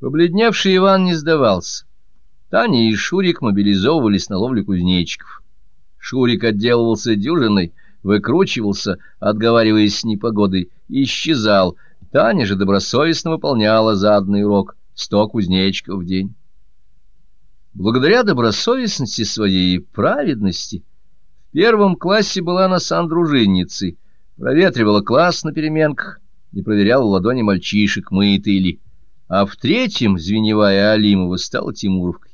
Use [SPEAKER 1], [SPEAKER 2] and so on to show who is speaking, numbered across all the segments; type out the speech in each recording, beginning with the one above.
[SPEAKER 1] Побледневший Иван не сдавался. Таня и Шурик мобилизовывались на ловлю кузнечиков. Шурик отделывался дюжиной, выкручивался, отговариваясь с непогодой, и исчезал. Таня же добросовестно выполняла заданный урок — сто кузнечиков в день. Благодаря добросовестности своей и праведности в первом классе была она сандружинницей, проветривала класс на переменках и проверяла ладони мальчишек, мытые ли а в третьем звеневая Алимова стала Тимуровкой.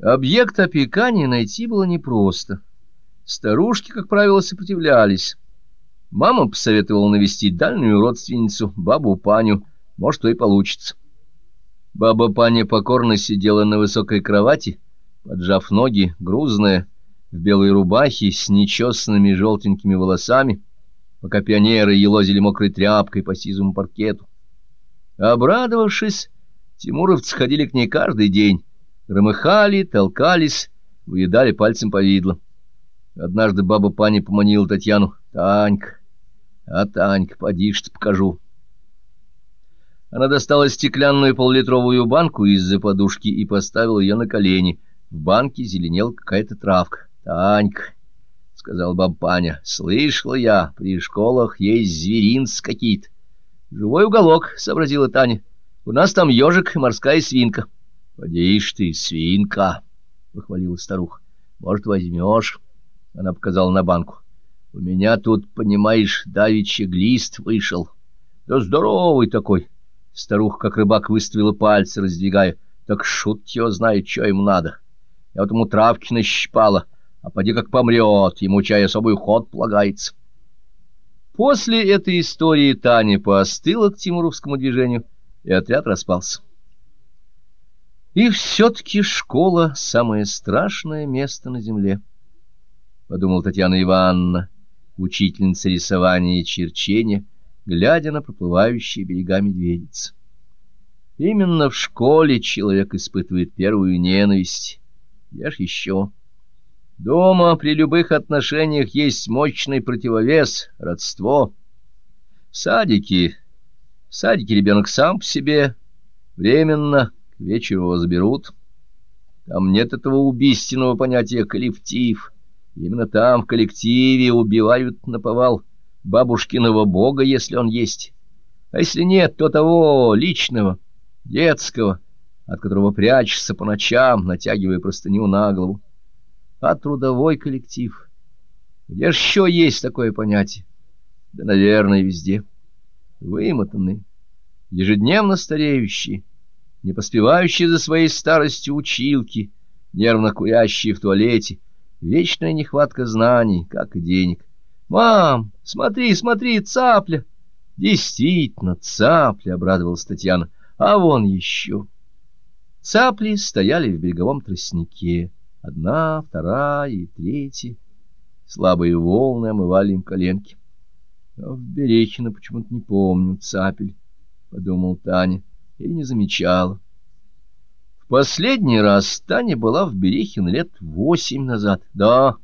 [SPEAKER 1] Объект опекания найти было непросто. Старушки, как правило, сопротивлялись. Мама посоветовала навестить дальнюю родственницу, бабу Паню, может, то и получится. Баба Паня покорно сидела на высокой кровати, поджав ноги, грузная, в белой рубахе с нечесанными желтенькими волосами, пока пионеры елозили мокрой тряпкой по сизому паркету. Обрадовавшись, тимуровцы ходили к ней каждый день, громыхали, толкались, выедали пальцем повидло. Однажды баба Пани поманила Татьяну. «Танька, а Танька, поди что покажу». Она достала стеклянную поллитровую банку из-за подушки и поставила ее на колени. В банке зеленела какая-то травка. «Танька», — сказал баба Паня, — «слышала я, при школах есть зверинцы какие-то. Живой уголок, — сообразила Таня. У нас там ежик и морская свинка. — Подишь ты, свинка, — похвалила старуха. — Может, возьмешь? Она показала на банку. — У меня тут, понимаешь, давичий глист вышел. Да здоровый такой. Старуха, как рыбак, выставила пальцы, раздвигая. Так шут его знает, что ему надо. Я вот ему травки нащипала, а поди как помрет, ему чай особый ход полагается. После этой истории Таня поостыла к тимуровскому движению, и отряд распался. И все-таки школа — самое страшное место на земле, — подумала Татьяна Ивановна, учительница рисования и черчения, глядя на проплывающие берега медведицы. Именно в школе человек испытывает первую ненависть. Я ж еще... Дома при любых отношениях есть мощный противовес, родство. В садике... В садике ребенок сам по себе, временно, к вечеру его заберут. Там нет этого убийственного понятия «коллектив». Именно там, в коллективе, убивают наповал бабушкиного бога, если он есть. А если нет, то того личного, детского, от которого прячешься по ночам, натягивая простыню на голову а трудовой коллектив. Где ж еще есть такое понятие? Да, наверное, везде. Вымотанные, ежедневно стареющие, не поспевающие за своей старостью училки, нервно курящие в туалете, вечная нехватка знаний, как и денег. «Мам, смотри, смотри, цапля!» «Действительно, цапля!» — обрадовалась Татьяна. «А вон еще!» Цапли стояли в береговом тростнике. Одна, вторая и третья. Слабые волны омывали им коленки. А в Берехино почему-то не помню цапель, — подумал Таня, и не замечала. В последний раз Таня была в Берехино лет восемь назад. Да,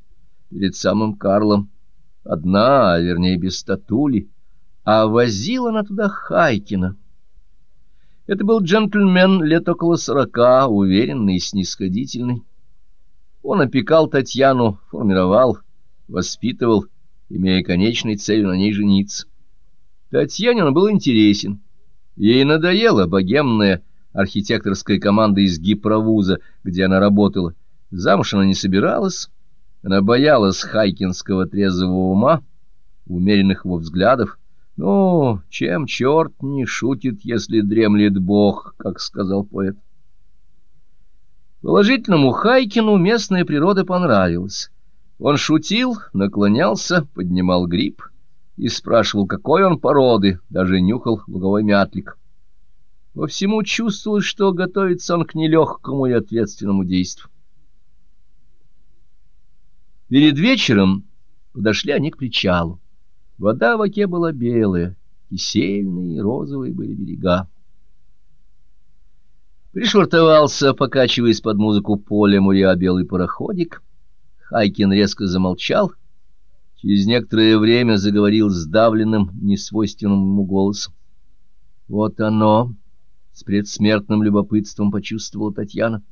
[SPEAKER 1] перед самым Карлом. Одна, а вернее, без статули. А возила она туда Хайкина. Это был джентльмен лет около сорока, уверенный и снисходительный. Он опекал Татьяну, формировал, воспитывал, имея конечной целью на ней жениться. Татьяне он был интересен. Ей надоела богемная архитекторская команда из гипровуза, где она работала. Замуж она не собиралась. Она боялась хайкинского трезвого ума, умеренных его взглядов. «Ну, чем черт не шутит, если дремлет Бог», как сказал поэт. Положительному Хайкину местная природа понравилась. Он шутил, наклонялся, поднимал гриб и спрашивал, какой он породы, даже нюхал луговой мятлик. Во всему чувствовалось, что готовится он к нелегкому и ответственному действию. Перед вечером подошли они к причалу. Вода в оке была белая, кисельные и розовые были берега. Пришвартовался, покачиваясь под музыку поля муря белый пароходик. Хайкин резко замолчал. Через некоторое время заговорил сдавленным, несвойственным ему голосом. — Вот оно, с предсмертным любопытством почувствовала Татьяна.